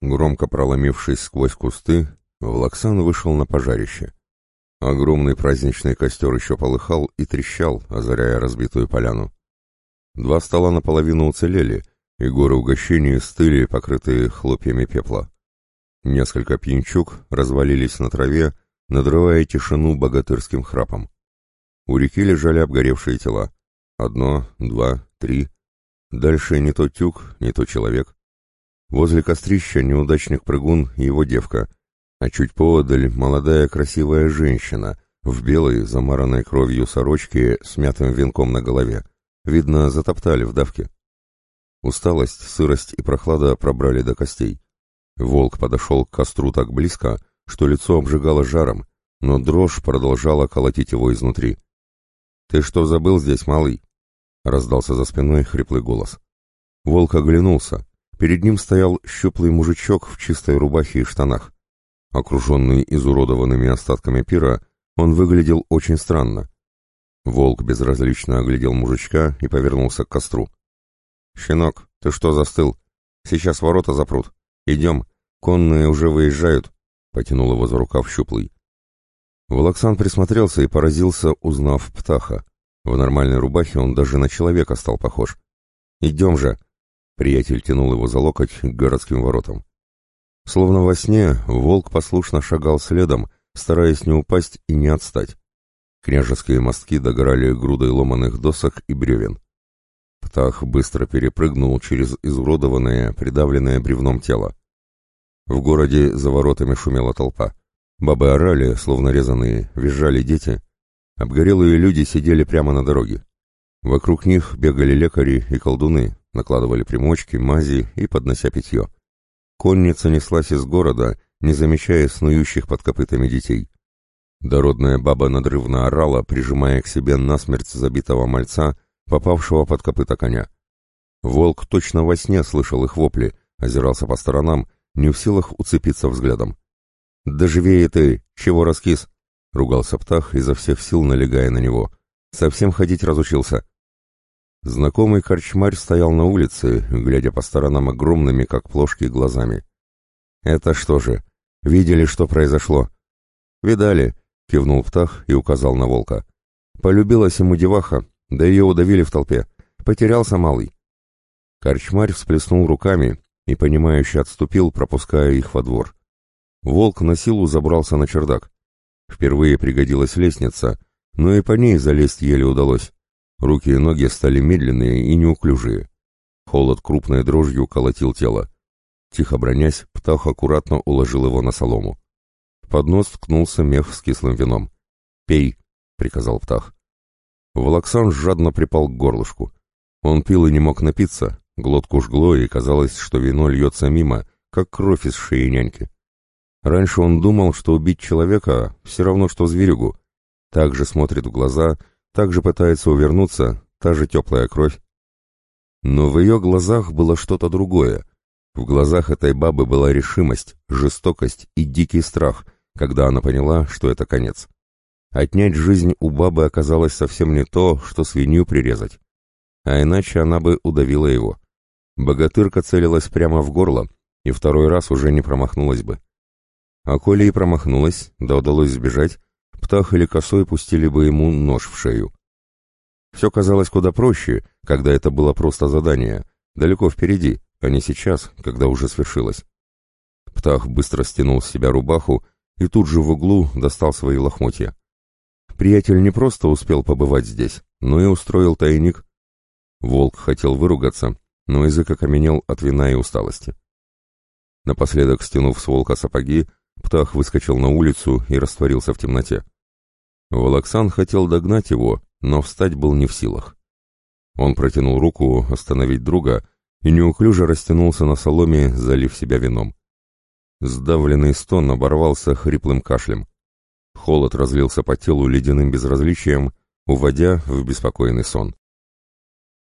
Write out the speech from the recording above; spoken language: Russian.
Громко проломившись сквозь кусты, Влаксан вышел на пожарище. Огромный праздничный костер еще полыхал и трещал, озаряя разбитую поляну. Два стола наполовину уцелели, и горы угощений стыли, покрытые хлопьями пепла. Несколько пьянчук развалились на траве, надрывая тишину богатырским храпом. У реки лежали обгоревшие тела. Одно, два, три. Дальше не то тюк, не то человек. Возле кострища неудачник прыгун и его девка, а чуть поодаль молодая красивая женщина в белой, замаранной кровью сорочке с мятым венком на голове. Видно, затоптали в давке. Усталость, сырость и прохлада пробрали до костей. Волк подошел к костру так близко, что лицо обжигало жаром, но дрожь продолжала колотить его изнутри. «Ты что забыл здесь, малый?» — раздался за спиной хриплый голос. Волк оглянулся. Перед ним стоял щуплый мужичок в чистой рубахе и штанах. Окруженный изуродованными остатками пира, он выглядел очень странно. Волк безразлично оглядел мужичка и повернулся к костру. «Щенок, ты что застыл? Сейчас ворота запрут. Идем, конные уже выезжают», — потянул его за рукав щуплый. Волоксан присмотрелся и поразился, узнав птаха. В нормальной рубахе он даже на человека стал похож. «Идем же!» Приятель тянул его за локоть к городским воротам. Словно во сне, волк послушно шагал следом, стараясь не упасть и не отстать. Княжеские мостки догорали грудой ломаных досок и бревен. Птах быстро перепрыгнул через изуродованное, придавленное бревном тело. В городе за воротами шумела толпа. Бабы орали, словно резаные, визжали дети. Обгорелые люди сидели прямо на дороге. Вокруг них бегали лекари и колдуны, накладывали примочки, мази и поднося питье. Конница неслась из города, не замечая снующих под копытами детей. Дородная баба надрывно орала, прижимая к себе насмерть забитого мальца, попавшего под копыта коня. Волк точно во сне слышал их вопли, озирался по сторонам, не в силах уцепиться взглядом. «Да живее ты! Чего раскис?» — ругался Птах, изо всех сил налегая на него. «Совсем ходить разучился. Знакомый корчмарь стоял на улице, глядя по сторонам огромными, как плошки, глазами. «Это что же? Видели, что произошло?» «Видали», — кивнул Птах и указал на волка. «Полюбилась ему деваха, да ее удавили в толпе. Потерялся малый». Корчмарь всплеснул руками и, понимающе отступил, пропуская их во двор. Волк на силу забрался на чердак. Впервые пригодилась лестница, но и по ней залезть еле удалось. Руки и ноги стали медленные и неуклюжие. Холод крупной дрожью колотил тело. Тихо бронясь, Птах аккуратно уложил его на солому. Под нос ткнулся мех с кислым вином. «Пей», — приказал Птах. Волоксан жадно припал к горлышку. Он пил и не мог напиться, глотку жгло, и казалось, что вино льется мимо, как кровь из шеи няньки. Раньше он думал, что убить человека все равно, что зверюгу. Так же смотрит в глаза, также пытается увернуться, та же теплая кровь. Но в ее глазах было что-то другое. В глазах этой бабы была решимость, жестокость и дикий страх, когда она поняла, что это конец. Отнять жизнь у бабы оказалось совсем не то, что свинью прирезать. А иначе она бы удавила его. Богатырка целилась прямо в горло, и второй раз уже не промахнулась бы. А коли и промахнулась, да удалось сбежать, Птах или косой пустили бы ему нож в шею. Все казалось куда проще, когда это было просто задание, далеко впереди, а не сейчас, когда уже свершилось. Птах быстро стянул с себя рубаху и тут же в углу достал свои лохмотья. Приятель не просто успел побывать здесь, но и устроил тайник. Волк хотел выругаться, но язык окаменел от вина и усталости. Напоследок, стянув с волка сапоги, Птах выскочил на улицу и растворился в темноте. Волоксан хотел догнать его, но встать был не в силах. Он протянул руку остановить друга и неуклюже растянулся на соломе, залив себя вином. Сдавленный стон оборвался хриплым кашлем. Холод разлился по телу ледяным безразличием, уводя в беспокойный сон.